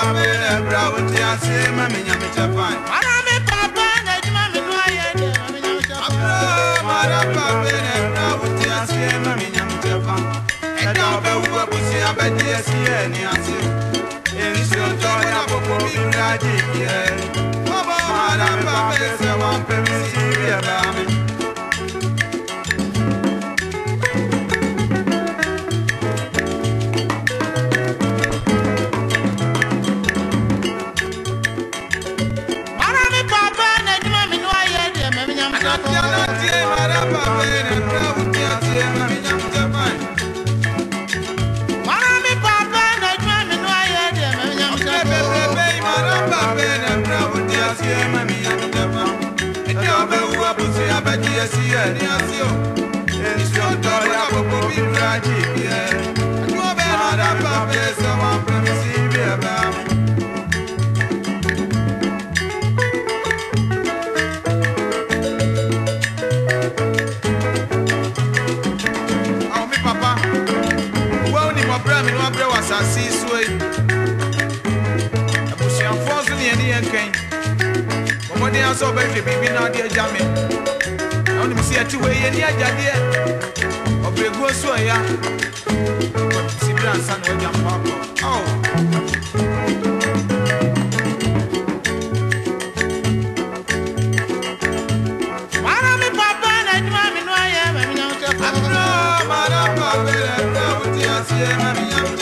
papa ebra woti ase ma me nyame japan mara me papa na juma me no aye de ma me nyame japan mara papa ebra woti ase ma me nyame japan eta obe wu abusi abedi esi e ni ase enso to na popo mi ura di ye mara papa se wa pe mi bụsi abaji esi ẹni A o èso tọ ya gbogbo bí bíradì bí ẹ wọn bẹ náà dábàá bẹ sẹ wọn pẹ̀lú sí bí ẹ bá mú. asase so yi abusuafoɔ nso ne yɛne yɛn kan ahoɔden asɛ ɔbɛhwɛ biribi na ɔde agya me na wonim sɛ yɛte wei yɛni agyadeɛ ɔbrɛguo so ɛya sibirɛ ansa na wagya mpaapɔ ao Yeah, mommy, I'm